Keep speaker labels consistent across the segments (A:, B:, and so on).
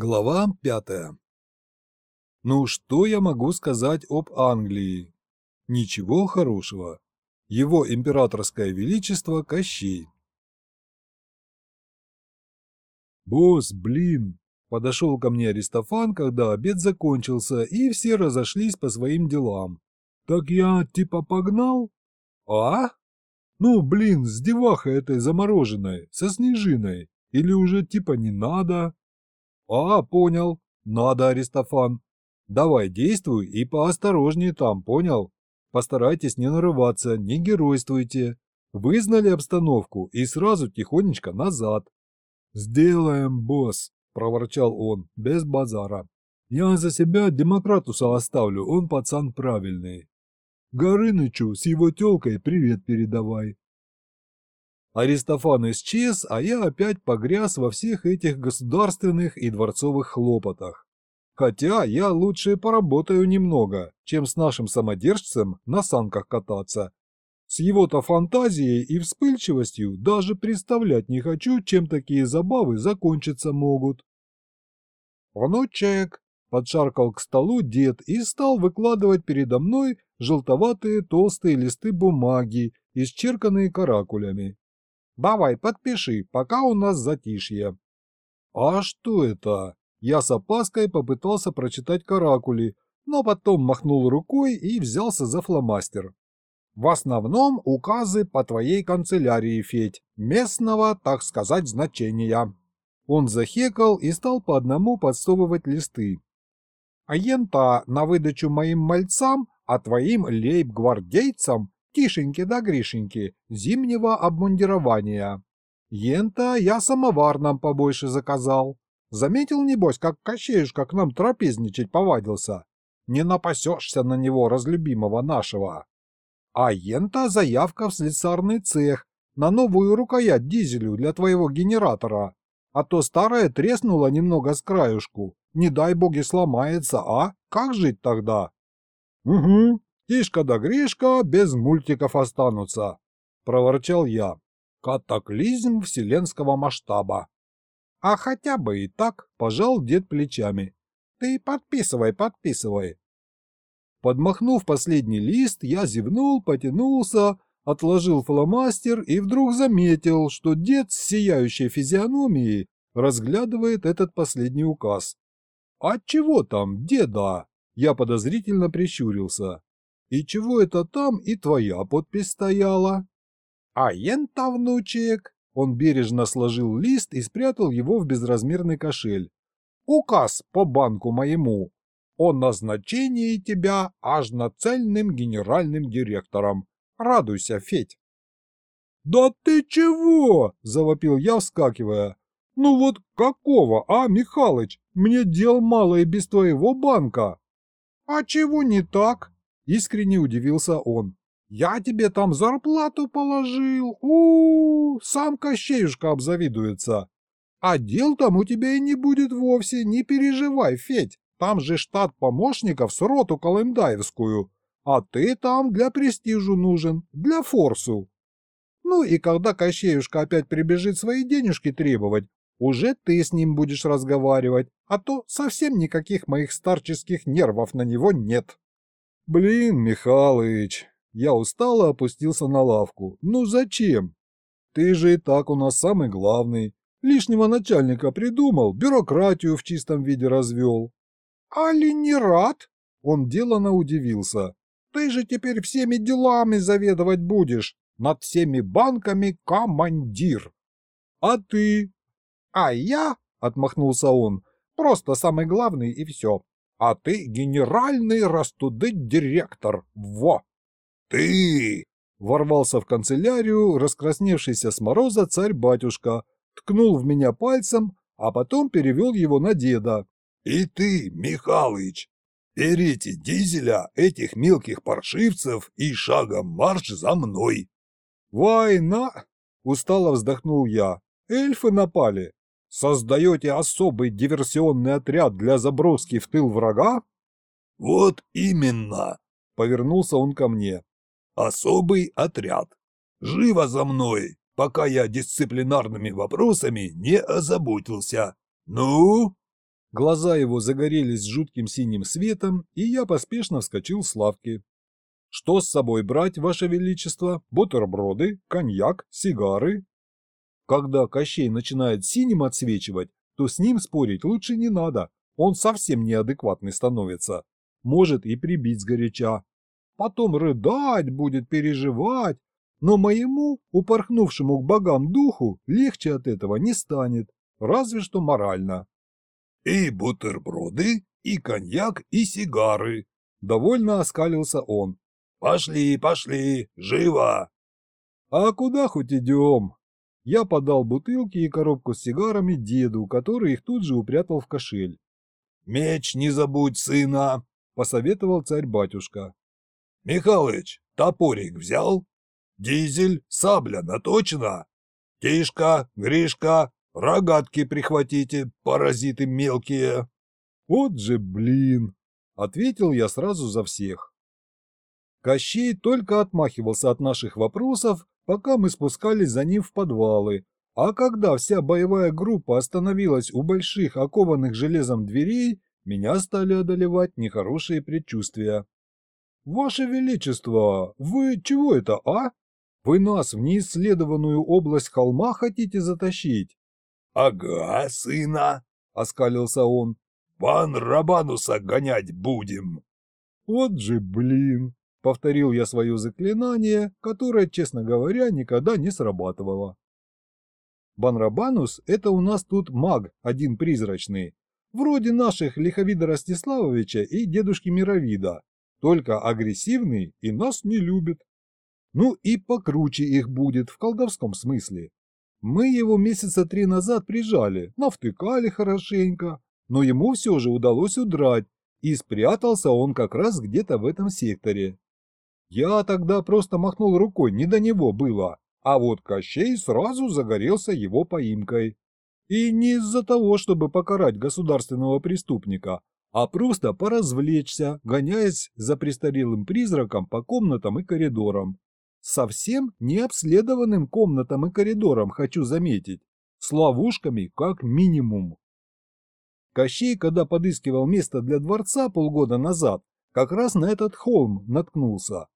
A: Глава пятая. Ну что я могу сказать об Англии? Ничего хорошего. Его императорское величество Кощей. «Босс, блин!» – подошел ко мне Аристофан, когда обед закончился, и все разошлись по своим делам. «Так я типа погнал?» «А? Ну, блин, с девахой этой замороженной, со снежиной. Или уже типа не надо?» «А, понял. Надо, Аристофан. Давай, действуй и поосторожнее там, понял? Постарайтесь не нарываться, не геройствуйте. Вызнали обстановку и сразу тихонечко назад». «Сделаем, босс», – проворчал он, без базара. «Я за себя демократуса оставлю, он пацан правильный. Горынычу с его тёлкой привет передавай». Аристофан исчез, а я опять погряз во всех этих государственных и дворцовых хлопотах. Хотя я лучше поработаю немного, чем с нашим самодержцем на санках кататься. С его-то фантазией и вспыльчивостью даже представлять не хочу, чем такие забавы закончиться могут. «Внучек!» – подшаркал к столу дед и стал выкладывать передо мной желтоватые толстые листы бумаги, исчерканные каракулями. Давай, подпиши, пока у нас затишье. А что это? Я с опаской попытался прочитать каракули, но потом махнул рукой и взялся за фломастер. В основном указы по твоей канцелярии, Федь, местного, так сказать, значения. Он захекал и стал по одному подсовывать листы. Агента на выдачу моим мальцам, а твоим лейб-гвардейцам Тишеньки да Гришеньки, зимнего обмундирования. Ента я самовар нам побольше заказал. Заметил, небось, как Кощеюшка к нам трапезничать повадился? Не напасешься на него, разлюбимого нашего. А ента заявка в слесарный цех на новую рукоять дизелю для твоего генератора. А то старая треснула немного с краюшку. Не дай боги сломается, а? Как жить тогда? Угу, Тишка да Гришка без мультиков останутся, проворчал я. Катаклизм вселенского масштаба. А хотя бы и так, пожал дед плечами. Ты подписывай, подписывай. Подмахнув последний лист, я зевнул, потянулся, отложил фломастер и вдруг заметил, что дед с сияющей физиономией разглядывает этот последний указ. «А чего там, деда?» Я подозрительно прищурился. И чего это там и твоя подпись стояла? А ента, внучек. Он бережно сложил лист и спрятал его в безразмерный кошель. Указ по банку моему о назначении тебя аж нацельным генеральным директором. Радуйся, Федь. «Да ты чего?» – завопил я, вскакивая. «Ну вот какого, а, Михалыч? Мне дел мало и без твоего банка». «А чего не так?» Искренне удивился он. «Я тебе там зарплату положил, у, -у, -у сам Кощеюшка обзавидуется. А дел там у тебя и не будет вовсе, не переживай, Федь, там же штат помощников с роту Колымдаевскую, а ты там для престижу нужен, для форсу. Ну и когда Кощеюшка опять прибежит свои денежки требовать, уже ты с ним будешь разговаривать, а то совсем никаких моих старческих нервов на него нет». «Блин, Михалыч!» Я устало опустился на лавку. «Ну зачем? Ты же и так у нас самый главный. Лишнего начальника придумал, бюрократию в чистом виде развел». «Али не рад?» Он делано удивился. «Ты же теперь всеми делами заведовать будешь. Над всеми банками командир». «А ты?» «А я?» — отмахнулся он. «Просто самый главный и все а ты генеральный растудыть-директор. Во!» «Ты!» — ворвался в канцелярию раскрасневшийся с мороза царь-батюшка, ткнул в меня пальцем, а потом перевел его на деда. «И ты, Михалыч, берите дизеля этих мелких паршивцев и шагом марш за мной!» «Война!» — устало вздохнул я. «Эльфы напали!» Создаете особый диверсионный отряд для заброски в тыл врага? Вот именно, повернулся он ко мне. Особый отряд. Живо за мной, пока я дисциплинарными вопросами не озаботился. Ну? Глаза его загорелись жутким синим светом, и я поспешно вскочил с лавки. «Что с собой брать, Ваше Величество? Бутерброды, коньяк, сигары?» Когда Кощей начинает синим отсвечивать, то с ним спорить лучше не надо, он совсем неадекватный становится. Может и прибить сгоряча. Потом рыдать будет, переживать. Но моему, упорхнувшему к богам духу, легче от этого не станет, разве что морально.
B: «И бутерброды, и коньяк, и сигары», —
A: довольно оскалился он.
B: «Пошли, пошли, живо!»
A: «А куда хоть идем?» Я подал бутылки и коробку с сигарами деду, который их тут же упрятал в кошель.
B: «Меч не забудь, сына!» — посоветовал царь-батюшка. «Михалыч, топорик взял? Дизель, сабля наточена? Тишка, Гришка, рогатки прихватите, паразиты мелкие!»
A: «Вот же блин!» — ответил я сразу за всех. Кощей только отмахивался от наших вопросов, пока мы спускались за ним в подвалы, а когда вся боевая группа остановилась у больших окованных железом дверей, меня стали одолевать нехорошие предчувствия. «Ваше Величество, вы чего это, а? Вы нас в неисследованную область холма хотите затащить?»
B: «Ага, сына», — оскалился он, — «пан Рабануса гонять будем».
A: «Вот же блин!» — повторил я свое заклинание, которое, честно говоря, никогда не срабатывало. Банрабанус – это у нас тут маг, один призрачный, вроде наших Лиховида Ростиславовича и дедушки Мировида, только агрессивный и нас не любит. Ну и покруче их будет в колдовском смысле. Мы его месяца три назад прижали, навтыкали хорошенько, но ему все же удалось удрать, и спрятался он как раз где-то в этом секторе. Я тогда просто махнул рукой, не до него было, а вот Кощей сразу загорелся его поимкой. И не из-за того, чтобы покарать государственного преступника, а просто поразвлечься, гоняясь за престарелым призраком по комнатам и коридорам. Совсем не обследованным комнатам и коридорам, хочу заметить, с ловушками как минимум. Кощей, когда подыскивал место для дворца полгода назад, как раз на этот холм наткнулся.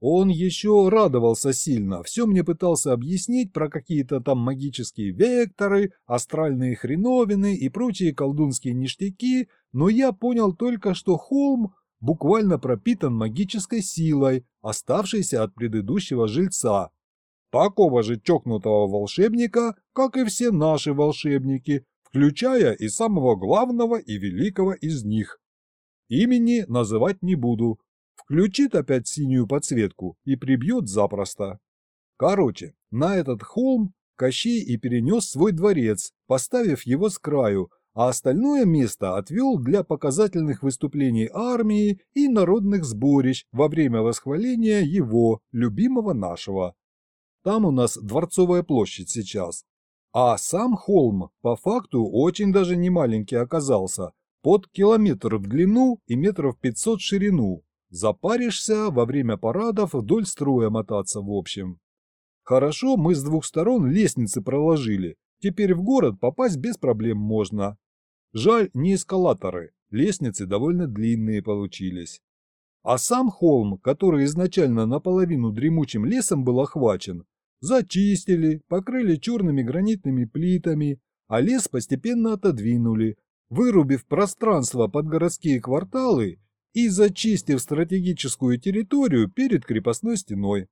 A: Он еще радовался сильно, все мне пытался объяснить про какие-то там магические векторы, астральные хреновины и прочие колдунские ништяки, но я понял только, что холм буквально пропитан магической силой, оставшейся от предыдущего жильца. Такого же чокнутого волшебника, как и все наши волшебники, включая и самого главного и великого из них. Имени называть не буду, Включит опять синюю подсветку и прибьет запросто. Короче, на этот холм Кощей и перенес свой дворец, поставив его с краю, а остальное место отвел для показательных выступлений армии и народных сборищ во время восхваления его, любимого нашего. Там у нас Дворцовая площадь сейчас. А сам холм, по факту, очень даже не маленький оказался, под километр в длину и метров 500 в ширину. Запаришься во время парадов вдоль строя мотаться в общем. Хорошо, мы с двух сторон лестницы проложили. Теперь в город попасть без проблем можно. Жаль, не эскалаторы. Лестницы довольно длинные получились. А сам холм, который изначально наполовину дремучим лесом был охвачен, зачистили, покрыли черными гранитными плитами, а лес постепенно отодвинули, вырубив пространство под городские кварталы и зачистив стратегическую территорию перед крепостной стеной.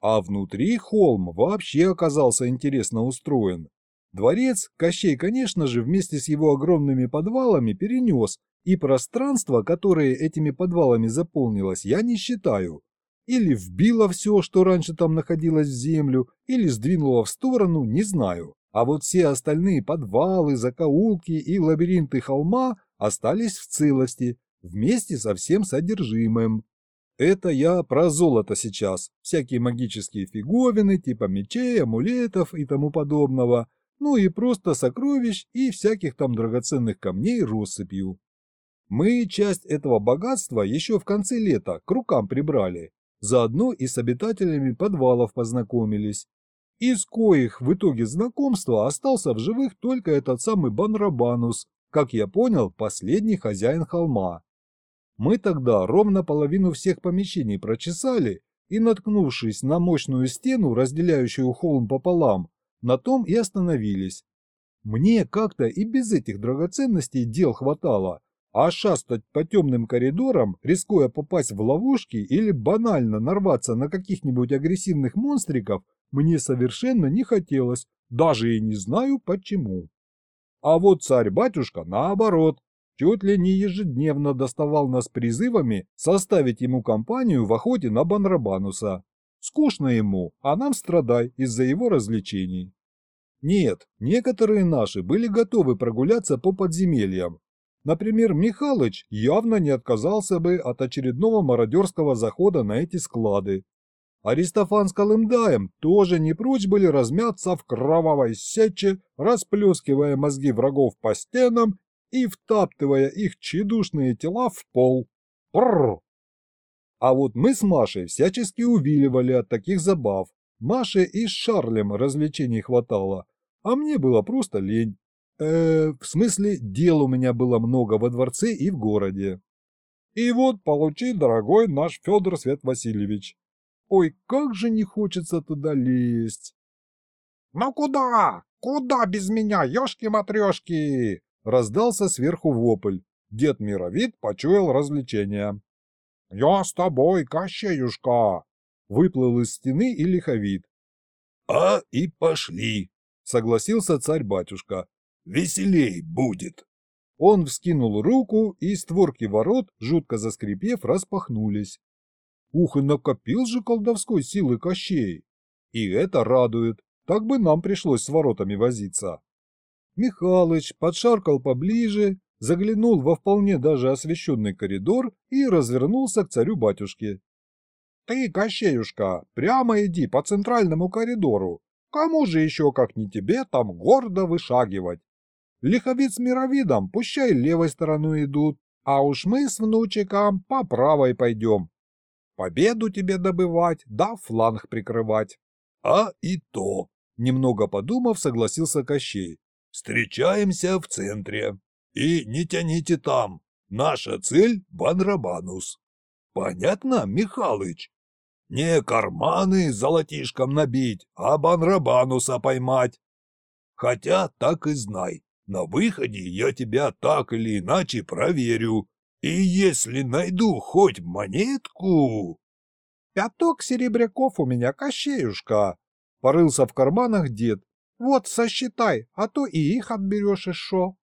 A: А внутри холм вообще оказался интересно устроен. Дворец Кощей, конечно же, вместе с его огромными подвалами перенес, и пространство, которое этими подвалами заполнилось, я не считаю. Или вбило все, что раньше там находилось в землю, или сдвинуло в сторону, не знаю. А вот все остальные подвалы, закоулки и лабиринты холма остались в целости, вместе со всем содержимым. Это я про золото сейчас, всякие магические фиговины типа мечей, амулетов и тому подобного, ну и просто сокровищ и всяких там драгоценных камней россыпью. Мы часть этого богатства еще в конце лета к рукам прибрали, заодно и с обитателями подвалов познакомились. Из коих в итоге знакомства остался в живых только этот самый Банрабанус, как я понял, последний хозяин холма. Мы тогда ровно половину всех помещений прочесали и, наткнувшись на мощную стену, разделяющую холм пополам, на том и остановились. Мне как-то и без этих драгоценностей дел хватало, а шастать по темным коридорам, рискуя попасть в ловушки или банально нарваться на каких-нибудь агрессивных монстриков, мне совершенно не хотелось, даже и не знаю почему. А вот царь-батюшка, наоборот, чуть ли не ежедневно доставал нас призывами составить ему компанию в охоте на Банрабануса. Скучно ему, а нам страдай из-за его развлечений. Нет, некоторые наши были готовы прогуляться по подземельям. Например, Михалыч явно не отказался бы от очередного мародерского захода на эти склады. Аристофан с Колымдаем тоже не прочь были размяться в кровавой сече, расплескивая мозги врагов по стенам и втаптывая их чедушные тела в пол. Бррр! А вот мы с Машей всячески увиливали от таких забав. Маше и с Шарлем развлечений хватало, а мне было просто лень. Э, в смысле, дел у меня было много во дворце и в городе. И вот получи, дорогой наш Федор Свет Васильевич. Ой, как же не хочется туда лезть.
C: «Ну куда? Куда без меня, ёшки-матрёшки?»
A: Раздался сверху вопль. Дед Мировид почуял развлечения.
C: «Я с тобой, Кощеюшка!»
A: Выплыл из стены и лиховид.
B: «А и пошли!»
A: — согласился царь-батюшка.
B: «Веселей будет!»
A: Он вскинул руку, и створки ворот, жутко заскрипев, распахнулись. Ух, и накопил же колдовской силы Кощей. И это радует, так бы нам пришлось с воротами возиться. Михалыч подшаркал поближе, заглянул во вполне даже освещенный коридор и развернулся к царю-батюшке.
C: «Ты, Кощеюшка, прямо иди по центральному коридору. Кому же еще, как не тебе, там гордо вышагивать? Лиховид с мировидом пущай левой стороной идут, а уж мы с внучиком по правой пойдем. Победу тебе добывать, да фланг прикрывать.
B: А и то,
A: немного подумав, согласился Кощей.
B: Встречаемся в центре. И не тяните там. Наша цель – Банрабанус. Понятно, Михалыч? Не карманы золотишком набить, а Банрабануса поймать. Хотя так и знай, на выходе я тебя так или иначе проверю. И если найду хоть монетку...
C: Пяток серебряков у меня, Кощеюшка. Порылся в карманах дед. Вот, сосчитай, а то и их отберешь и шо.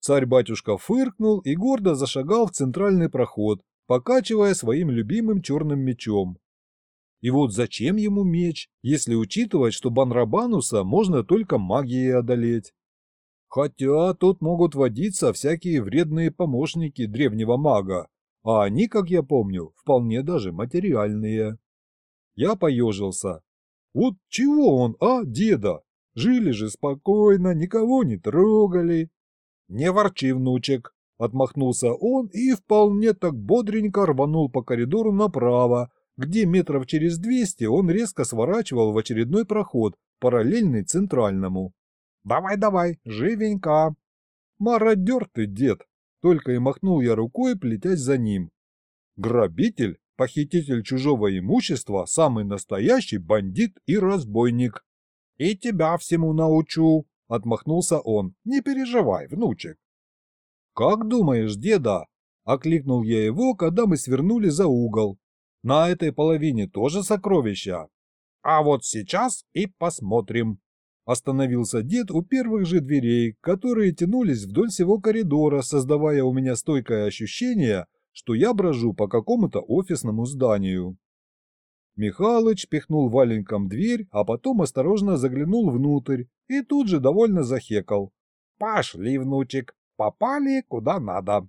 A: Царь-батюшка фыркнул и гордо зашагал в центральный проход, покачивая своим любимым черным мечом. И вот зачем ему меч, если учитывать, что Банрабануса можно только магией одолеть? Хотя тут могут водиться всякие вредные помощники древнего мага, а они, как я помню, вполне даже материальные. Я поежился. Вот чего он, а, деда? Жили же спокойно, никого не трогали. «Не ворчи, внучек!» – отмахнулся он и вполне так бодренько рванул по коридору направо, где метров через двести он резко сворачивал в очередной проход, параллельный центральному. «Давай-давай, живенько!» «Мародер ты, дед!» – только и махнул я рукой, плетясь за ним. «Грабитель, похититель чужого имущества, самый настоящий бандит и разбойник!» «И тебя всему научу!» — отмахнулся он. «Не переживай, внучек». «Как думаешь, деда?» — окликнул я его, когда мы свернули за угол. «На этой половине тоже сокровища?» «А вот сейчас и посмотрим». Остановился дед у первых же дверей, которые тянулись вдоль всего коридора, создавая у меня стойкое ощущение, что я брожу по какому-то офисному зданию. Михалыч пихнул валенком дверь, а потом осторожно заглянул внутрь и тут же довольно захекал. «Пошли, внучек, попали куда надо».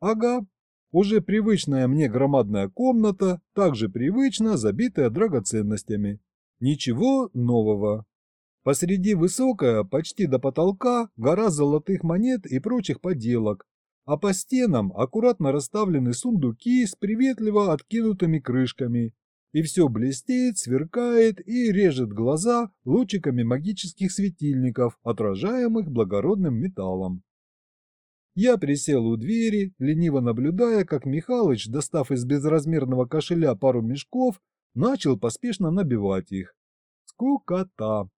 A: «Ага, уже привычная мне громадная комната, также привычно забитая драгоценностями. Ничего нового. Посреди высокая, почти до потолка, гора золотых монет и прочих поделок, а по стенам аккуратно расставлены сундуки с приветливо откинутыми крышками и все блестит, сверкает и режет глаза лучиками магических светильников, отражаемых благородным металлом. Я присел у двери, лениво наблюдая, как Михалыч, достав из безразмерного кошеля пару мешков, начал поспешно набивать их. Скукота.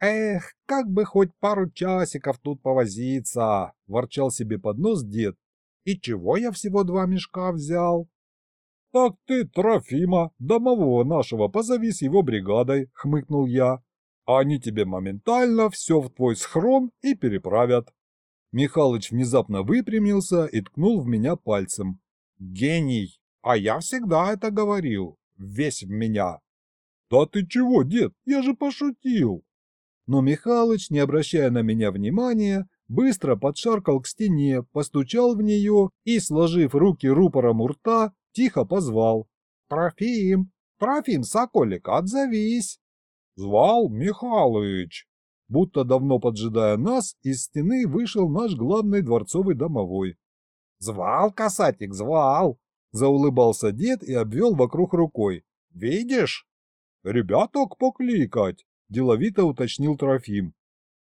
A: «Эх, как бы хоть пару часиков тут повозиться!» – ворчал себе под нос дед. «И чего я всего два мешка взял?»
C: «Так ты Трофима, домового нашего, позови с его бригадой», – хмыкнул я. «Они тебе моментально все в твой схрон и переправят».
A: Михалыч внезапно выпрямился и ткнул в меня пальцем.
C: «Гений! А я всегда это говорил. Весь в меня».
A: «Да ты чего, дед? Я же пошутил!» Но Михалыч, не обращая на меня внимания, быстро подшаркал к стене, постучал в нее и, сложив руки рупором у рта, тихо позвал. «Трофим! Трофим, соколик, отзовись!»
C: «Звал Михалыч!»
A: Будто давно поджидая нас, из стены вышел наш главный дворцовый домовой.
C: «Звал, касатик, звал!»
A: Заулыбался дед и обвел вокруг рукой.
C: «Видишь?»
A: «Ребяток покликать!» – деловито уточнил Трофим.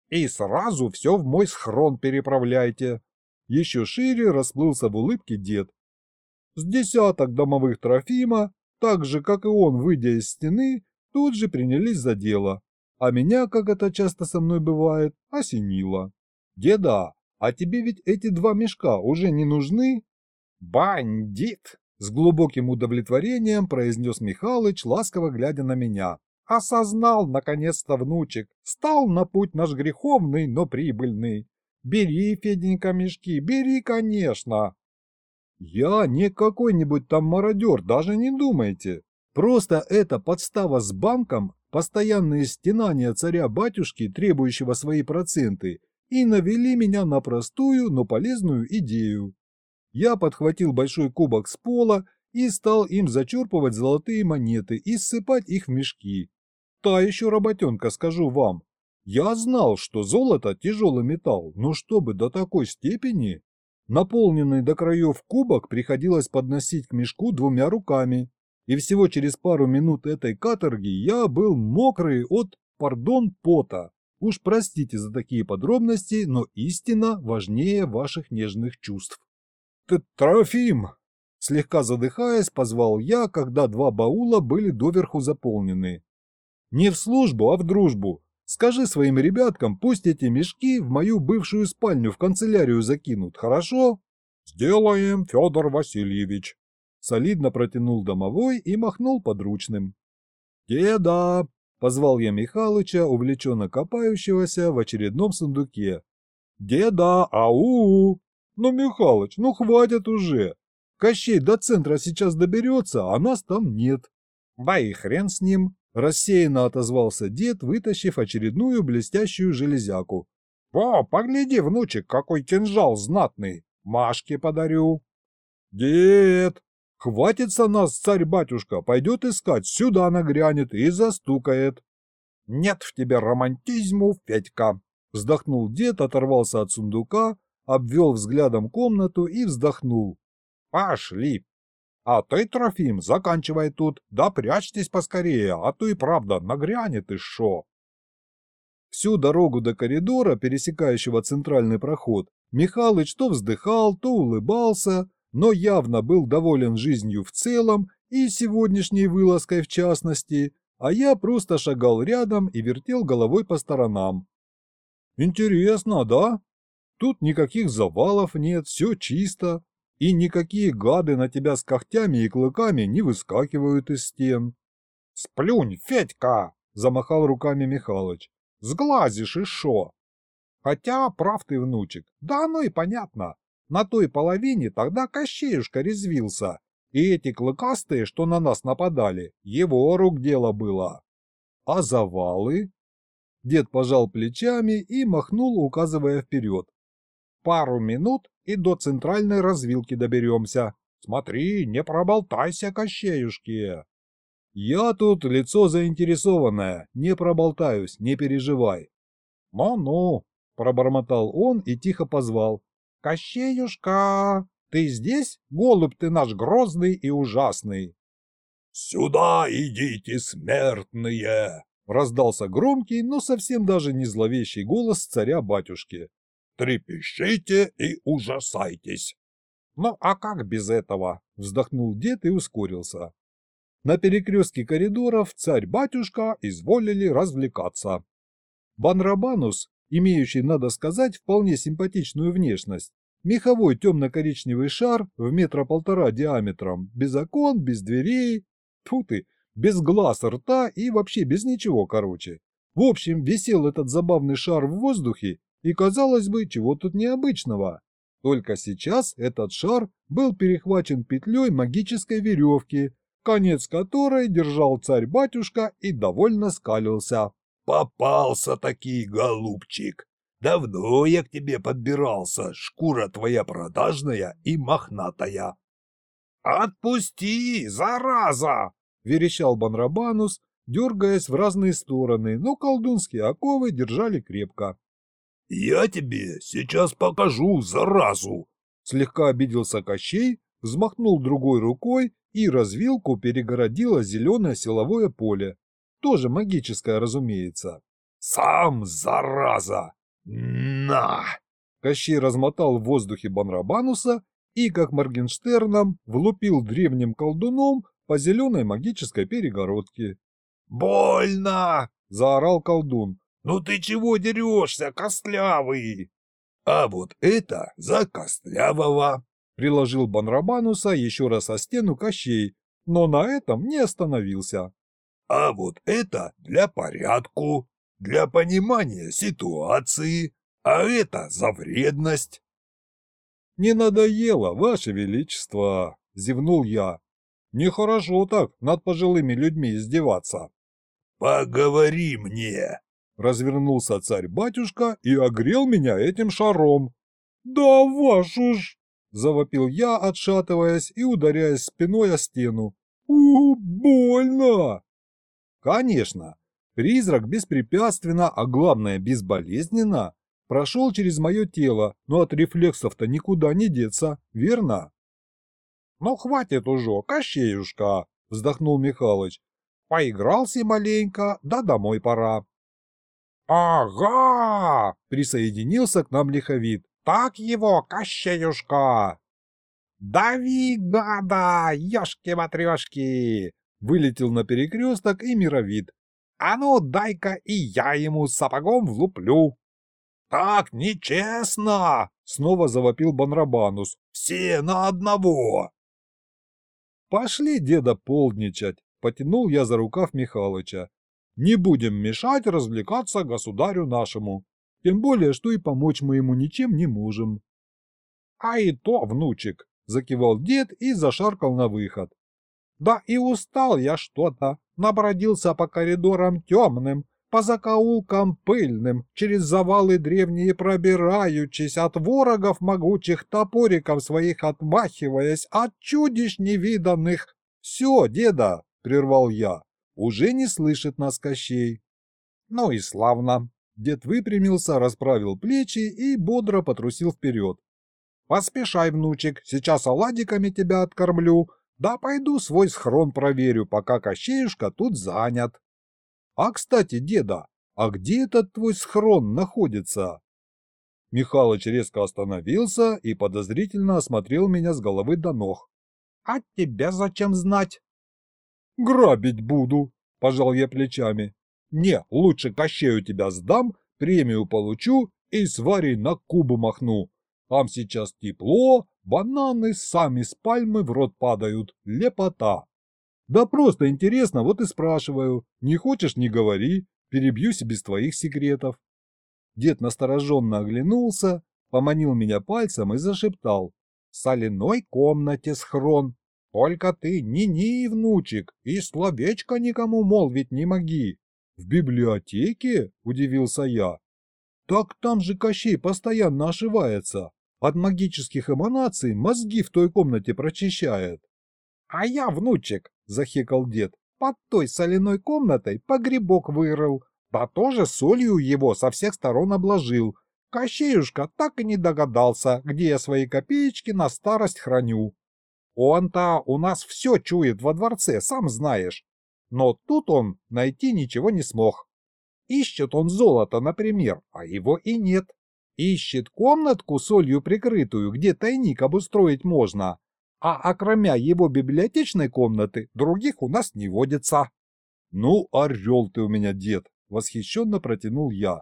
C: «И сразу все в мой схрон переправляйте!»
A: Еще шире расплылся в улыбке дед. С десяток домовых Трофима, так же, как и он, выйдя из стены, тут же принялись за дело. А меня, как это часто со мной бывает, осенило. «Деда, а тебе ведь эти два мешка уже не нужны?»
C: «Бандит!»
A: – с глубоким удовлетворением произнес Михалыч, ласково глядя на меня.
C: Осознал, наконец-то, внучек, стал на путь наш греховный, но прибыльный. Бери, Феденька, мешки, бери, конечно.
A: Я не какой-нибудь там мародер, даже не думайте. Просто это подстава с банком, постоянные стенания царя-батюшки, требующего свои проценты, и навели меня на простую, но полезную идею. Я подхватил большой кубок с пола и стал им зачерпывать золотые монеты и ссыпать их в мешки. Та еще работенка, скажу вам. Я знал, что золото – тяжелый металл, но чтобы до такой степени... Наполненный до краев кубок приходилось подносить к мешку двумя руками. И всего через пару минут этой каторги я был мокрый от, пардон, пота. Уж простите за такие подробности, но истина важнее ваших нежных чувств.
C: «Ты Трофим!»
A: Слегка задыхаясь, позвал я, когда два баула были доверху заполнены. Не в службу, а в дружбу. Скажи своим ребяткам, пусть эти мешки в мою бывшую спальню в канцелярию закинут, хорошо?
C: Сделаем, Федор Васильевич.
A: Солидно протянул домовой и махнул подручным. Деда! Позвал я Михалыча, увлеченно копающегося в очередном сундуке. Деда, ау! Ну, Михалыч, ну хватит уже. Кощей до центра сейчас доберется, а нас там нет.
C: И хрен с ним,
A: Рассеянно отозвался дед, вытащив очередную блестящую железяку.
C: «О, погляди, внучек, какой кинжал знатный! Машке подарю!»
A: «Дед, хватится нас царь-батюшка, пойдет искать, сюда нагрянет и застукает!»
C: «Нет в тебе романтизму, Федька!»
A: Вздохнул дед, оторвался от сундука, обвел взглядом комнату и вздохнул.
C: «Пошли, а ты, Трофим, заканчивай тут, да прячьтесь поскорее, а то и правда нагрянет и шо.
A: Всю дорогу до коридора, пересекающего центральный проход, Михалыч то вздыхал, то улыбался, но явно был доволен жизнью в целом и сегодняшней вылазкой в частности, а я просто шагал рядом и вертел головой по сторонам. Интересно, да? Тут никаких завалов нет, все чисто, и никакие гады на тебя с когтями и клыками не выскакивают из стен.
C: — Сплюнь, Федька! — замахал руками Михалыч. — Сглазишь и шо? Хотя, прав ты, внучек, да оно и понятно. На той половине тогда Кощеюшка резвился, и эти клыкастые, что на нас нападали, его рук дело было.
A: А завалы? Дед пожал плечами и махнул, указывая вперед.
C: Пару минут и до центральной развилки доберемся. Смотри, не проболтайся, Кощеюшки.
A: Я тут лицо заинтересованное, не проболтаюсь, не переживай.
C: Ну-ну, пробормотал он и тихо позвал. Кощеюшка, ты здесь, голубь ты наш грозный и ужасный?
B: Сюда идите, смертные!
A: Раздался громкий, но совсем даже не зловещий голос царя-батюшки.
B: Трепещите и ужасайтесь.
C: Ну а как без этого? Вздохнул дед и ускорился. На перекрестке коридоров царь-батюшка изволили развлекаться. Банрабанус, имеющий, надо сказать, вполне симпатичную внешность, меховой темно-коричневый шар в метра полтора диаметром, без окон, без дверей, тьфу ты, без глаз, рта и вообще без ничего, короче. В общем, висел этот забавный шар в воздухе, и, казалось бы, чего тут необычного. Только сейчас этот шар был перехвачен петлей магической веревки, конец которой держал царь-батюшка и довольно скалился.
B: «Попался таки, голубчик! Давно я к тебе подбирался, шкура твоя продажная и мохнатая!»
C: «Отпусти, зараза!» – верещал Банрабанус, дергаясь в разные стороны, но колдунские оковы держали крепко.
B: «Я тебе сейчас покажу, заразу!»
C: Слегка обиделся Кощей, взмахнул другой рукой, и развилку перегородило зеленое силовое поле. Тоже магическое, разумеется.
B: «Сам, зараза! На!»
C: Кощей размотал в воздухе Банрабануса и, как Моргенштерном, влупил древним колдуном по зеленой магической перегородке.
B: «Больно!»
C: – заорал колдун.
B: «Ну ты чего дерешься, костлявый?» «А вот это за костлявого!»
C: – приложил Банрабануса еще раз о стену Кощей, но на этом не остановился.
B: «А вот это для порядку, для понимания ситуации, а это за вредность!»
C: «Не надоело, Ваше Величество!» – зевнул я. «Нехорошо так над пожилыми людьми издеваться».
B: «Поговори мне!»
C: Развернулся царь-батюшка и огрел меня этим шаром. «Да вашу ж!» – завопил я, отшатываясь и ударяясь спиной о стену. «У, больно!» Конечно, призрак беспрепятственно, а главное безболезненно, прошел через мое тело, но от рефлексов-то никуда не деться, верно? «Ну хватит уже, Кощеюшка!» – вздохнул Михалыч. Поигрался маленько, да домой пора. «Ага!» – присоединился к нам лиховид. «Так его, Кощеюшка!» «Дави, гада, ешки-матрешки!» – вылетел на перекресток и мировид. «А ну, дай-ка и я ему сапогом влуплю!»
B: «Так нечестно!» – снова завопил Банрабанус. «Все на одного!»
C: «Пошли деда полдничать!» Потянул я за рукав Михалыча. Не будем мешать развлекаться государю нашему. Тем более, что и помочь мы ему ничем не можем. А и то, внучек, закивал дед и зашаркал на выход. Да и устал я что-то, набродился по коридорам темным, по закоулкам пыльным, через завалы древние пробираючись, от ворогов могучих топориков своих отмахиваясь, от чудищ невиданных. Все, деда, — прервал я. «Уже не слышит нас Кощей». «Ну и славно». Дед выпрямился, расправил плечи и бодро потрусил вперед. «Поспешай, внучек, сейчас оладиками тебя откормлю, да пойду свой схрон проверю, пока Кощеюшка тут занят». «А, кстати, деда, а где этот твой схрон находится?» Михалыч резко остановился и подозрительно осмотрел меня с головы до ног. «А тебе зачем знать?» «Грабить буду», – пожал я плечами. «Не, лучше Кощею тебя сдам, премию получу и с Варей на Кубу махну. Там сейчас тепло, бананы сами с пальмы в рот падают, лепота». «Да просто интересно, вот и спрашиваю. Не хочешь – не говори, перебьюсь без твоих секретов». Дед настороженно оглянулся, поманил меня пальцем и зашептал. «В соляной комнате схрон, только ты ни-ни, внучек, и словечко никому молвить не моги. В библиотеке? Удивился я. Так там же Кощей постоянно ошивается. От магических эманаций мозги в той комнате прочищает. А я, внучек, захекал дед, под той соляной комнатой погребок вырыл, да тоже солью его со всех сторон обложил. Кощеюшка так и не догадался, где я свои копеечки на старость храню. Он-то у нас все чует во дворце, сам знаешь. Но тут он найти ничего не смог. Ищет он золото, например, а его и нет. Ищет комнатку солью прикрытую, где тайник обустроить можно. А окромя его библиотечной комнаты, других у нас не водится.
A: Ну, орел ты у меня, дед, восхищенно протянул я.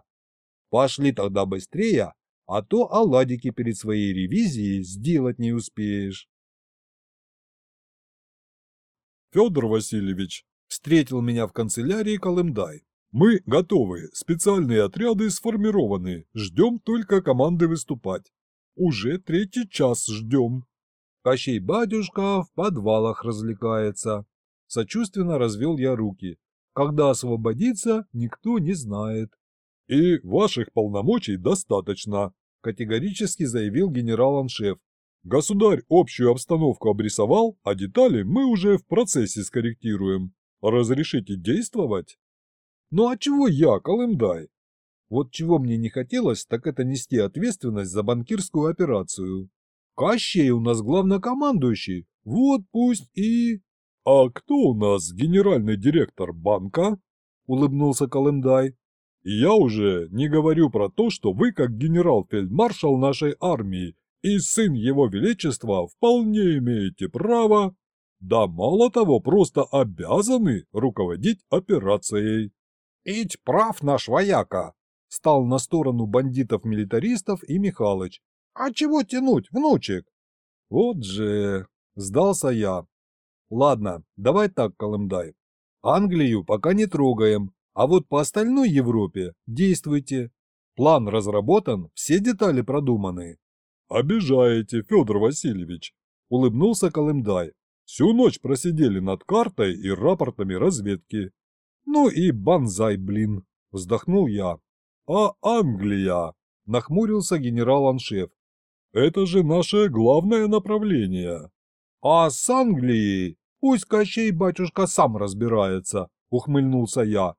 A: Пошли тогда быстрее, а то оладики перед своей ревизией сделать не успеешь. Федор Васильевич встретил меня в канцелярии Колымдай. Мы готовы, специальные отряды сформированы, ждем только команды выступать. Уже третий час ждем. Кощей батюшка в подвалах развлекается. Сочувственно развел я руки. Когда освободится, никто не знает. И ваших полномочий достаточно, категорически заявил генерал-аншеф. Государь общую обстановку обрисовал, а детали мы уже в процессе скорректируем. Разрешите действовать? Ну а чего я, Колымдай? Вот чего мне не хотелось, так это нести ответственность за банкирскую операцию. Кощей у нас главнокомандующий, вот пусть и... А кто у нас генеральный директор банка? Улыбнулся Колымдай. Я уже не говорю про то, что вы, как генерал-фельдмаршал нашей армии и сын его величества, вполне имеете право, да мало того, просто обязаны руководить операцией. «Ить прав наш вояка!» – стал на сторону бандитов-милитаристов и Михалыч. «А чего тянуть, внучек?» «Вот же...» – сдался я. «Ладно, давай так, Колымдай. Англию пока не трогаем, а вот по остальной Европе действуйте. План разработан, все детали продуманы». «Обижаете, Федор Васильевич», – улыбнулся Колымдай. «Всю ночь просидели над картой и рапортами разведки. «Ну и банзай, блин!» – вздохнул я. «А Англия?» – нахмурился генерал-аншеф. «Это же наше главное направление». «А с Англией пусть Кощей батюшка сам разбирается», – ухмыльнулся я.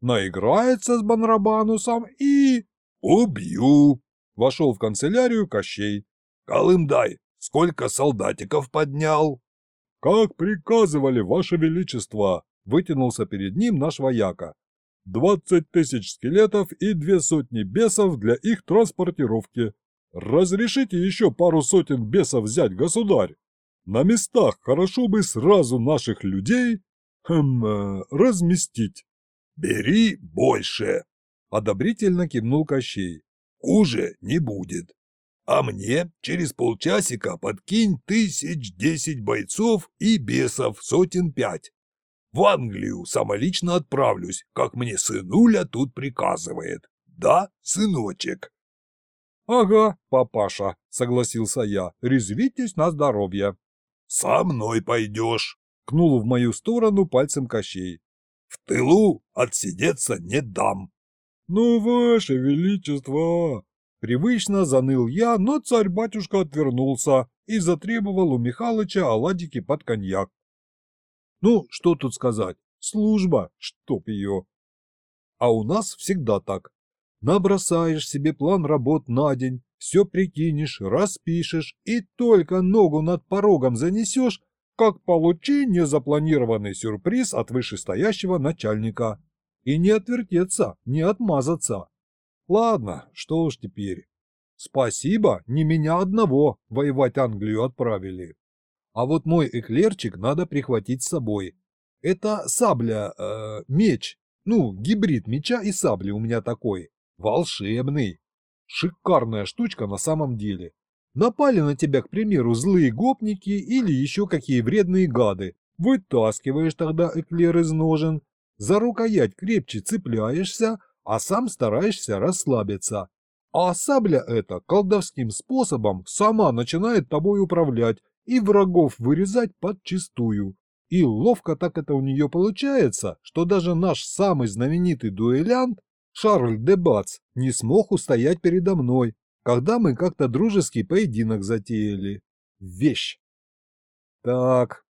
A: «Наиграется с Банрабанусом и...»
B: «Убью!»
C: – вошел в канцелярию Кощей.
B: «Колымдай, сколько солдатиков поднял?»
A: «Как приказывали, Ваше Величество!» вытянулся перед ним наш вояка. «Двадцать тысяч скелетов и две сотни бесов для их транспортировки. Разрешите еще пару сотен бесов взять, государь? На местах хорошо бы сразу наших людей хм, э, разместить».
B: «Бери больше!» – одобрительно кивнул Кощей. «Хуже не будет. А мне через полчасика подкинь тысяч десять бойцов и бесов сотен пять. В Англию самолично отправлюсь, как мне сынуля тут приказывает. Да, сыночек?»
C: «Ага, папаша», — согласился я, — «резвитесь на здоровье».
B: «Со мной пойдешь», —
C: кнул в мою сторону пальцем Кощей.
B: «В тылу отсидеться не дам».
A: «Ну, ваше величество!»
C: Привычно заныл я, но царь-батюшка отвернулся и затребовал у Михалыча оладики под коньяк. Ну, что тут сказать? Служба, чтоб ее. А у нас всегда так. Набросаешь себе план работ на день, все прикинешь, распишешь и только ногу над порогом занесешь, как получи незапланированный сюрприз от вышестоящего начальника. И не отвертеться, не отмазаться. Ладно, что уж теперь. Спасибо, не меня одного воевать Англию отправили. А вот мой эклерчик надо прихватить с собой. Это сабля, э, меч. Ну, гибрид меча и сабли у меня такой. Волшебный. Шикарная штучка на самом деле. Напали на тебя, к примеру, злые гопники или еще какие вредные гады. Вытаскиваешь тогда эклер из ножен, за рукоять крепче цепляешься, а сам стараешься расслабиться. А сабля эта колдовским способом сама начинает тобой управлять, и врагов вырезать подчистую. И ловко так это у нее получается, что даже наш самый знаменитый дуэлянт, Шарль де Бац, не смог устоять передо мной, когда мы как-то дружеский поединок затеяли. Вещь. Так,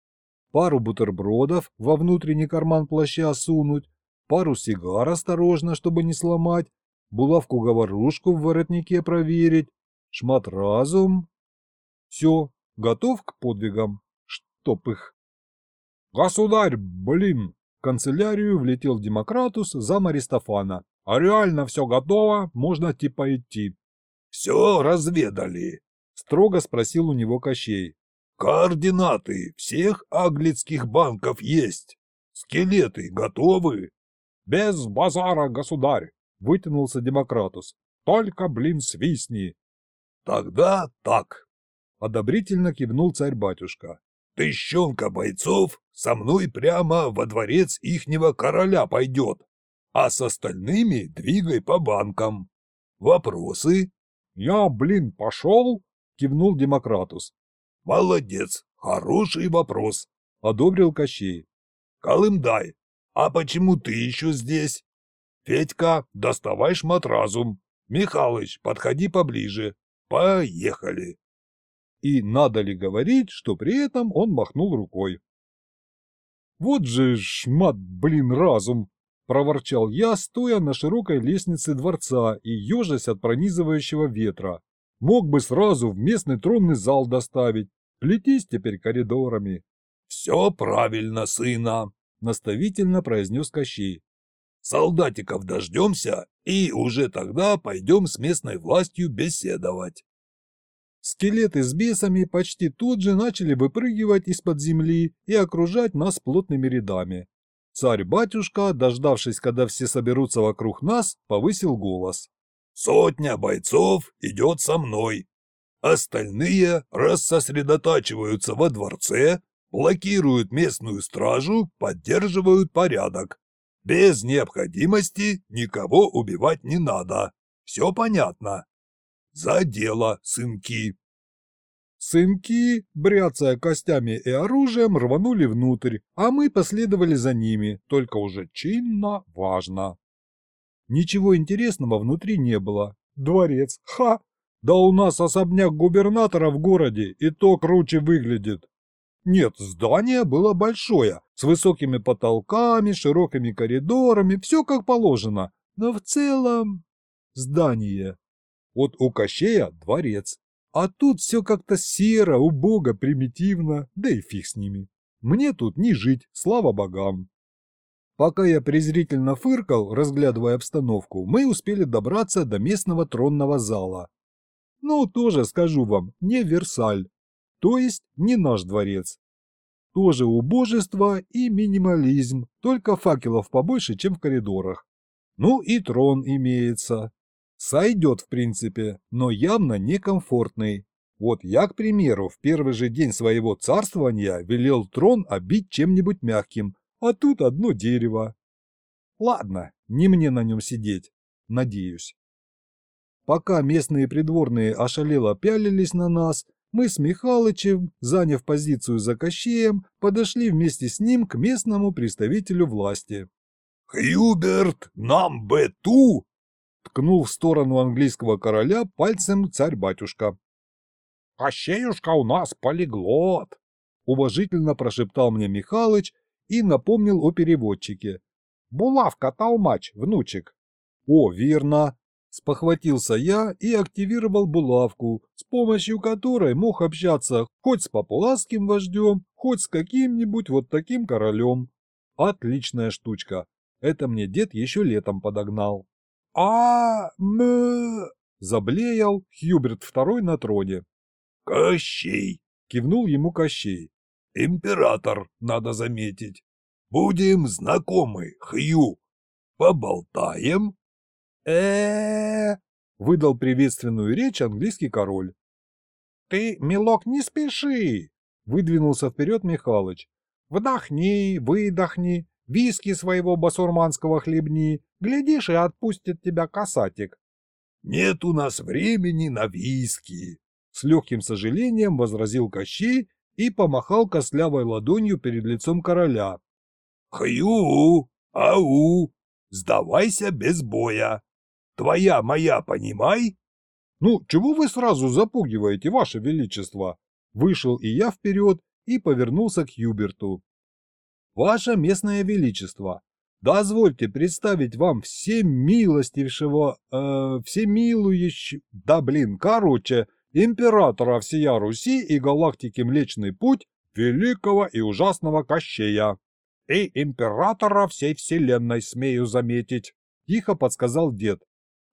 C: пару бутербродов во внутренний карман плаща сунуть, пару сигар осторожно, чтобы не сломать, булавку-говорушку в воротнике проверить, шмат разум. Все, готов к подвигам, чтоб их. Государь, блин! В канцелярию влетел Демократус зам Аристофана. А реально все готово, можно типа идти.
B: Все разведали?» — строго спросил у него Кощей. «Координаты всех аглицких банков есть. Скелеты готовы?»
C: «Без базара, государь!» — вытянулся Демократус. «Только, блин, свистни!»
B: «Тогда так!»
C: — одобрительно кивнул царь-батюшка.
B: «Тыщенка бойцов со мной прямо во дворец ихнего короля пойдет, а с остальными двигай по банкам. Вопросы?»
C: «Я, блин, пошел?» — кивнул Демократус.
B: «Молодец, хороший вопрос», —
C: одобрил Кощей.
B: «Колымдай, а почему ты еще здесь? Федька, доставай шматразум. Михалыч, подходи поближе. Поехали!»
C: И надо ли говорить, что при этом он махнул рукой. «Вот же шмат, блин, разум!» – проворчал я, стоя на широкой лестнице дворца и ежась от пронизывающего ветра. Мог бы сразу в местный тронный зал доставить, плетись теперь коридорами.
B: «Все правильно, сына!» – наставительно произнес Кощей. «Солдатиков дождемся и уже тогда пойдем с местной властью беседовать».
C: Скелеты с бесами почти тут же начали выпрыгивать из-под земли и окружать нас плотными рядами. Царь-батюшка, дождавшись, когда все соберутся вокруг нас, повысил голос.
B: «Сотня бойцов идет со мной. Остальные рассосредотачиваются во дворце, блокируют местную стражу, поддерживают порядок. Без необходимости никого убивать не надо. Все понятно. За дело, сынки.
C: Сынки, бряцая костями и оружием, рванули внутрь, а мы последовали за ними, только уже чинно, важно. Ничего интересного внутри не было. Дворец, ха! Да у нас особняк губернатора в городе, и то круче выглядит. Нет, здание было большое, с высокими потолками, широкими коридорами, все как положено, но в целом... Здание. Вот у Кощея дворец. А тут все как-то серо, убого, примитивно, да и фиг с ними. Мне тут не жить, слава богам. Пока я презрительно фыркал, разглядывая обстановку, мы успели добраться до местного тронного зала. Ну, тоже скажу вам, не Версаль. То есть не наш дворец. Тоже убожество и минимализм, только факелов побольше, чем в коридорах. Ну и трон имеется. Сойдет в принципе, но явно некомфортный. Вот я, к примеру, в первый же день своего царствования велел трон обить чем-нибудь мягким, а тут одно дерево. Ладно, не мне на нем сидеть, надеюсь. Пока местные придворные ошалело пялились на нас, мы с Михалычем, заняв позицию за Кощеем, подошли вместе с ним к местному представителю власти.
B: «Хьюберт, нам бы ту!»
C: ткнул в сторону английского короля пальцем царь-батюшка. «Кощеюшка у нас полиглот!» — уважительно прошептал мне Михалыч и напомнил о переводчике. «Булавка, толмач, внучек!» «О, верно!» — спохватился я и активировал булавку, с помощью которой мог общаться хоть с папуасским вождем, хоть с каким-нибудь вот таким королем. Отличная штучка. Это мне дед еще летом подогнал а м заблеял Хьюберт II на троне.
B: «Кощей!» — кивнул ему Кощей. «Император, надо заметить. Будем знакомы, Хью. Поболтаем?»
C: э выдал приветственную речь английский король. «Ты, милок, не спеши!» — выдвинулся вперед Михалыч. «Вдохни, выдохни, виски своего басурманского хлебни, глядишь, и отпустит тебя касатик.
B: «Нет у нас времени на виски», —
C: с легким сожалением возразил Кощей и помахал костлявой ладонью перед лицом короля.
B: «Хью! Ау! Сдавайся без боя! Твоя моя, понимай!»
C: «Ну, чего вы сразу запугиваете, ваше величество?» Вышел и я вперед и повернулся к Юберту. Ваше местное величество, дозвольте представить вам всемилостившего, э, всемилующего, да блин, короче, императора всея Руси и галактики Млечный Путь, великого и ужасного Кощея. И императора всей вселенной, смею заметить, тихо подсказал дед.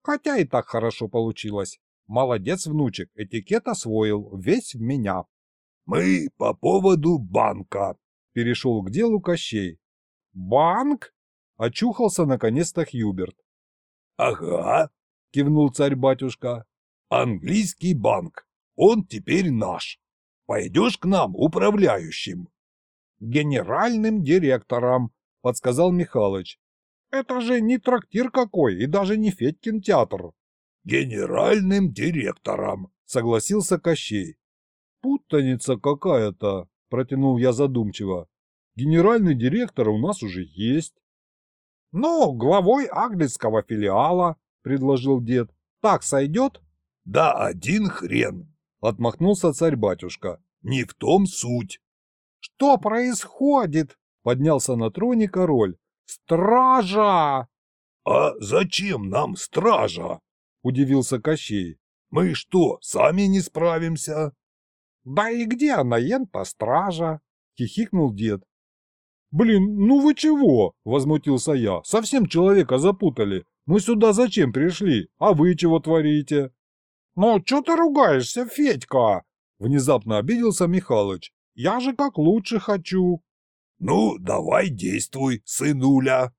C: Хотя и так хорошо получилось. Молодец, внучек, этикет освоил, весь в меня.
B: Мы по поводу банка.
C: Перешел к делу Кощей. Банк? Очухался наконец-то Хьюберт.
B: Ага,
C: кивнул царь-батюшка.
B: Английский банк. Он теперь наш. Пойдешь к нам управляющим?
C: Генеральным директором, подсказал Михалыч. Это же не трактир какой и даже не Федькин театр.
B: Генеральным директором,
C: согласился Кощей. Путаница какая-то, протянул я задумчиво. Генеральный директор у нас уже есть. Ну, главой английского филиала, предложил дед. Так сойдет?
B: Да один хрен,
C: отмахнулся царь-батюшка.
B: Не в том суть.
C: Что происходит? Поднялся на троне король. Стража!
B: А зачем нам стража?
C: Удивился Кощей.
B: Мы что, сами не справимся?
C: Да и где она, ента стража? Хихикнул дед. «Блин, ну вы чего?» – возмутился я. «Совсем человека запутали. Мы сюда зачем пришли? А вы чего творите?» «Ну, что ты ругаешься, Федька?» – внезапно обиделся Михалыч. «Я же как лучше хочу».
B: «Ну, давай действуй, сынуля!»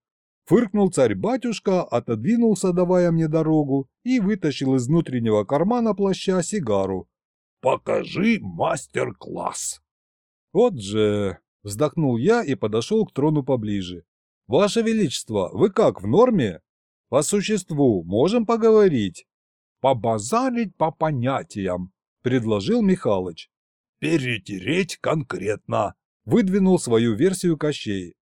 C: Фыркнул царь-батюшка, отодвинулся, давая мне дорогу, и вытащил из внутреннего кармана плаща сигару.
B: «Покажи мастер-класс!»
C: Вот же... Вздохнул я и подошел к трону поближе. «Ваше Величество, вы как, в норме? По существу можем поговорить?» «Побазарить по понятиям», — предложил Михалыч.
B: «Перетереть конкретно», —
C: выдвинул свою версию Кощей.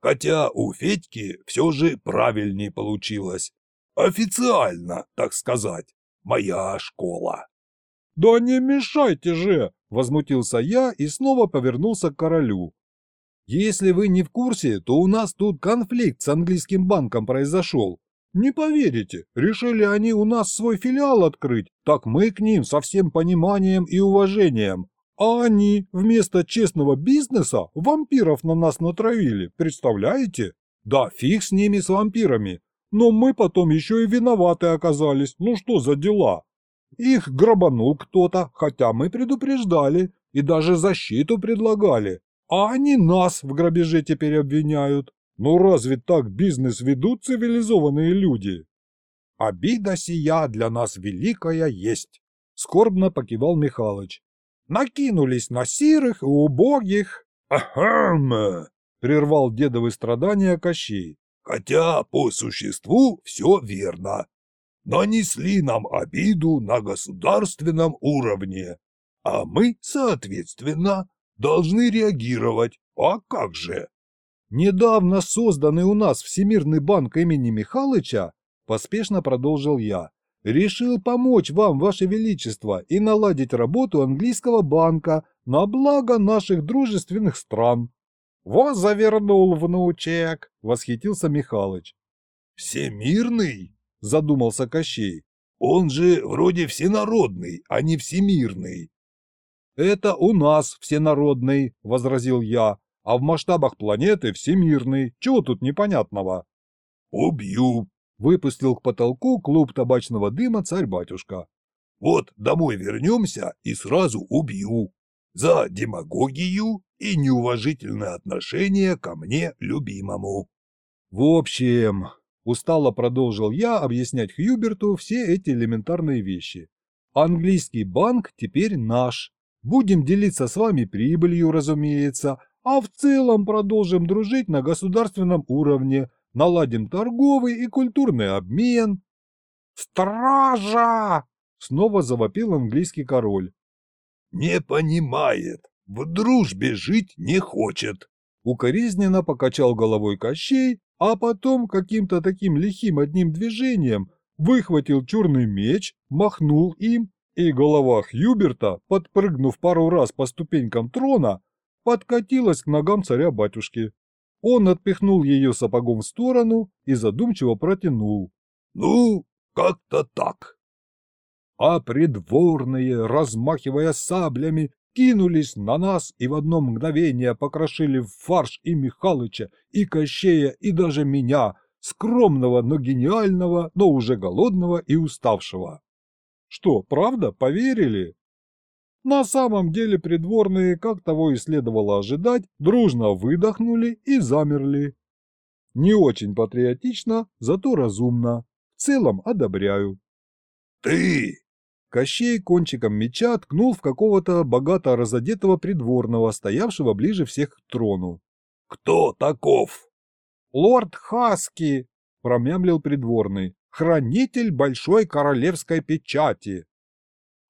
B: «Хотя у Федьки все же правильней получилось. Официально, так сказать, моя школа».
C: «Да не мешайте же!» – возмутился я и снова повернулся к королю. «Если вы не в курсе, то у нас тут конфликт с английским банком произошел. Не поверите, решили они у нас свой филиал открыть, так мы к ним со всем пониманием и уважением. А они вместо честного бизнеса вампиров на нас натравили, представляете? Да фиг с ними, с вампирами. Но мы потом еще и виноваты оказались, ну что за дела?» Их грабанул кто-то, хотя мы предупреждали и даже защиту предлагали. А они нас в грабеже теперь обвиняют. Ну разве так бизнес ведут цивилизованные люди? Обида сия для нас великая есть, скорбно покивал Михалыч. Накинулись на сирых и убогих.
B: Ахам!
C: прервал дедовы страдания Кощей.
B: Хотя по существу все верно нанесли нам обиду на государственном уровне, а мы, соответственно, должны реагировать. А как же?
C: Недавно созданный у нас Всемирный банк имени Михалыча, поспешно продолжил я, решил помочь вам, Ваше Величество, и наладить работу английского банка на благо наших дружественных стран. «Вот завернул внучек!» — восхитился Михалыч.
B: «Всемирный?» – задумался Кощей.
C: «Он же вроде всенародный, а не всемирный». «Это у нас всенародный», – возразил я, «а в масштабах планеты всемирный. Чего тут непонятного?»
B: «Убью», – выпустил к потолку клуб табачного дыма царь-батюшка. «Вот домой вернемся и сразу убью. За демагогию и неуважительное отношение ко мне любимому».
C: «В общем, Устало продолжил я объяснять Хьюберту все эти элементарные вещи. Английский банк теперь наш. Будем делиться с вами прибылью, разумеется, а в целом продолжим дружить на государственном уровне, наладим торговый и культурный обмен. «Стража!» — снова завопил английский король.
B: «Не понимает, в дружбе жить не хочет», —
C: укоризненно покачал головой Кощей а потом каким-то таким лихим одним движением выхватил черный меч, махнул им, и голова Хьюберта, подпрыгнув пару раз по ступенькам трона, подкатилась к ногам царя-батюшки. Он отпихнул ее сапогом в сторону и задумчиво протянул.
B: «Ну, как-то так».
C: А придворные, размахивая саблями, кинулись на нас и в одно мгновение покрошили в фарш и Михалыча, и Кощея, и даже меня, скромного, но гениального, но уже голодного и уставшего.
A: Что, правда, поверили? На самом деле придворные, как того и следовало ожидать, дружно выдохнули и замерли. Не очень патриотично, зато разумно. В целом одобряю.
B: «Ты!»
A: Кощей кончиком меча ткнул в какого-то богато разодетого придворного, стоявшего ближе всех к трону.
B: «Кто таков?»
A: «Лорд Хаски!» – промямлил придворный. «Хранитель большой королевской печати!»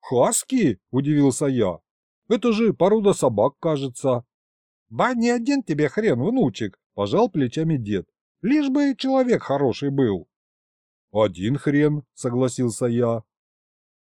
A: «Хаски?» – удивился я. «Это же порода собак, кажется». «Да не один тебе хрен, внучек!» – пожал плечами дед. «Лишь бы человек хороший был». «Один хрен», – согласился я.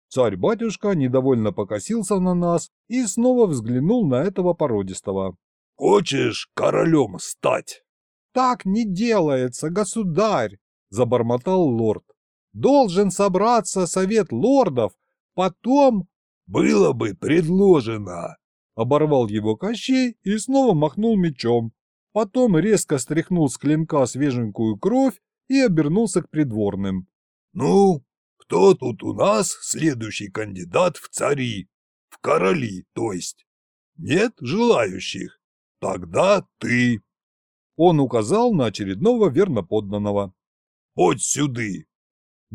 A: Царь-батюшка недовольно покосился на нас и снова взглянул на этого породистого.
B: «Хочешь королем стать?»
A: «Так не делается, государь!» – забормотал лорд. «Должен собраться совет лордов, потом...»
B: «Было бы предложено!»
A: – оборвал его Кощей и снова махнул мечом. Потом резко стряхнул с клинка свеженькую кровь и обернулся к придворным.
B: «Ну, кто тут у нас следующий кандидат в цари? В короли, то есть? Нет желающих? Тогда ты!»
A: Он указал на очередного верноподданного.
B: «Подь сюды!»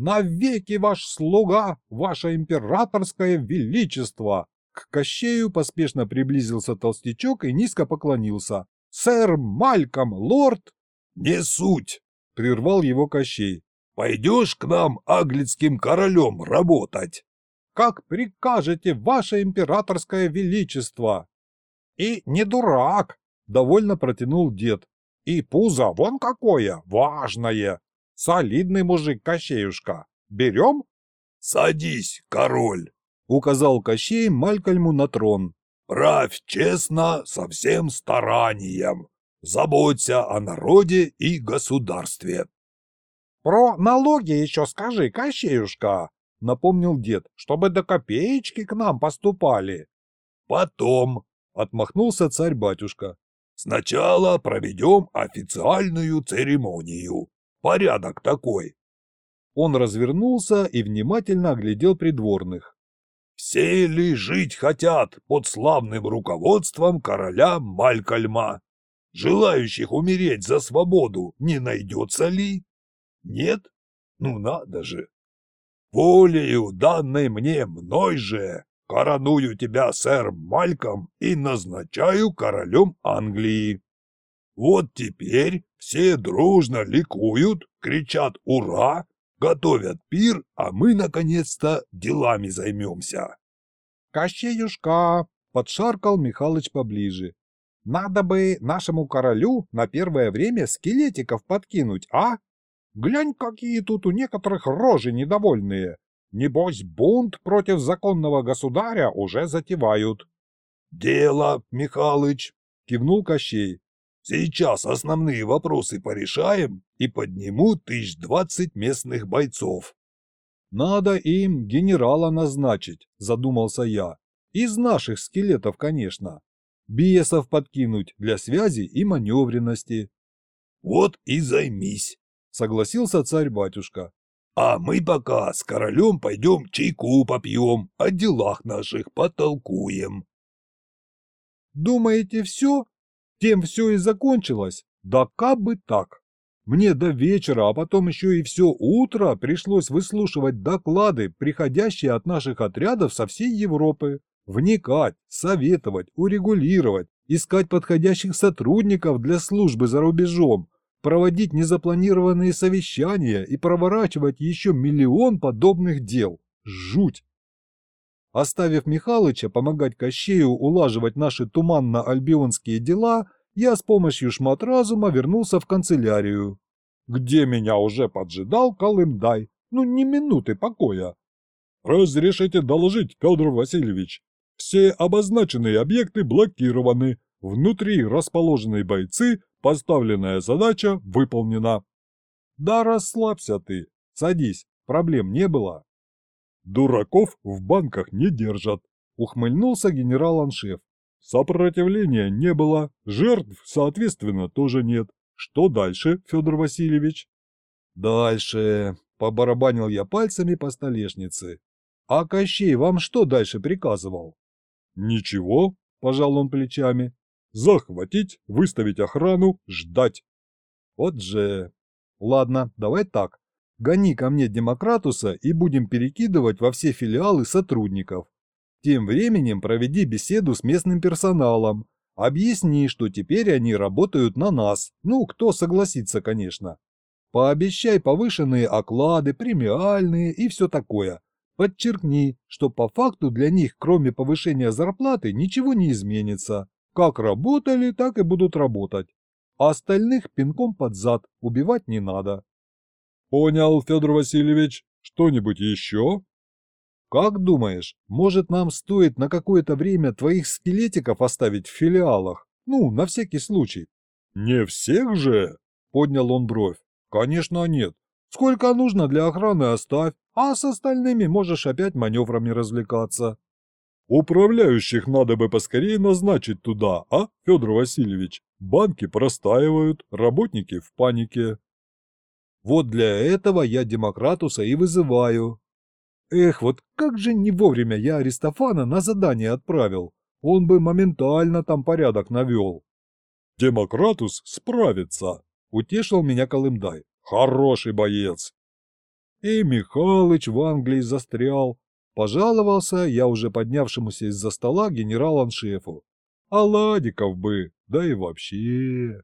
A: «Навеки ваш слуга, ваше императорское величество!» К Кощею поспешно приблизился толстячок и низко поклонился. «Сэр Мальком, лорд!»
B: «Не суть!»
A: — прервал его Кощей.
B: «Пойдешь к нам аглицким королем работать?»
A: «Как прикажете, ваше императорское величество!» «И не дурак!» — довольно протянул дед. «И пузо вон какое, важное! Солидный мужик Кощеюшка. Берем?»
B: «Садись, король!»
A: — указал Кощей Малькольму на трон.
B: Правь честно, со всем старанием. Заботься о народе и государстве.
A: Про налоги еще скажи, Кощеюшка, напомнил дед, чтобы до копеечки к нам поступали.
B: Потом, отмахнулся царь-батюшка. Сначала проведем официальную церемонию. Порядок такой.
A: Он развернулся и внимательно оглядел придворных.
B: Все ли жить хотят под славным руководством короля Малькольма? Желающих умереть за свободу не найдется ли? Нет? Ну надо же. Волею, данной мне мной же, короную тебя, сэр Мальком, и назначаю королем Англии. Вот теперь все дружно ликуют, кричат «Ура!» готовят пир, а мы, наконец-то, делами займемся.
A: Кощеюшка, подшаркал Михалыч поближе. Надо бы нашему королю на первое время скелетиков подкинуть, а? Глянь, какие тут у некоторых рожи недовольные. Небось, бунт против законного государя уже затевают.
B: «Дело, Михалыч!» — кивнул
A: Кощей.
B: Сейчас основные вопросы порешаем и подниму тысяч двадцать местных бойцов.
A: Надо им генерала назначить, задумался я. Из наших скелетов, конечно. Бесов подкинуть для связи и маневренности.
B: Вот и займись,
A: согласился царь-батюшка.
B: А мы пока с королем пойдем чайку попьем, о делах наших потолкуем.
A: Думаете, все? Тем все и закончилось. Да как бы так. Мне до вечера, а потом еще и все утро пришлось выслушивать доклады, приходящие от наших отрядов со всей Европы. Вникать, советовать, урегулировать, искать подходящих сотрудников для службы за рубежом, проводить незапланированные совещания и проворачивать еще миллион подобных дел. Жуть! Оставив Михалыча помогать Кощею улаживать наши туманно-альбионские дела, я с помощью шмат-разума вернулся в канцелярию, где меня уже поджидал Колымдай, ну ни минуты покоя. «Разрешите доложить, Федор Васильевич, все обозначенные объекты блокированы, внутри расположенные бойцы, поставленная задача выполнена». «Да расслабься ты, садись, проблем не было». «Дураков в банках не держат», — ухмыльнулся генерал-аншеф. «Сопротивления не было, жертв, соответственно, тоже нет. Что дальше, Федор Васильевич?» «Дальше», — побарабанил я пальцами по столешнице. А Кощей вам что дальше приказывал?
C: Ничего, пожал он плечами. Захватить, выставить охрану, ждать.
A: Вот же. Ладно, давай так. Гони ко мне Демократуса и будем перекидывать во все филиалы сотрудников. Тем временем проведи беседу с местным персоналом. Объясни, что теперь они работают на нас. Ну, кто согласится, конечно. Пообещай повышенные оклады, премиальные и все такое. Подчеркни, что по факту для них, кроме повышения зарплаты, ничего не изменится. Как работали, так и будут работать. А остальных пинком под зад убивать не надо.
C: Понял, Федор Васильевич. Что-нибудь еще?
A: Как думаешь, может нам стоит на какое-то время твоих скелетиков оставить в филиалах? Ну, на всякий случай.
C: Не всех же?
A: Поднял он бровь. Конечно нет. Сколько нужно для охраны оставь, а с остальными можешь опять маневрами развлекаться.
C: Управляющих надо бы поскорее назначить туда, а, Федор Васильевич? Банки простаивают, работники в панике.
A: Вот для этого я Демократуса и вызываю. Эх, вот как же не вовремя я Аристофана на задание отправил. Он бы моментально там порядок навел.
C: Демократус справится, утешил меня Колымдай. Хороший боец.
A: И Михалыч в Англии застрял. Пожаловался я уже поднявшемуся из-за стола генерал-аншефу. А Ладиков бы, да и вообще...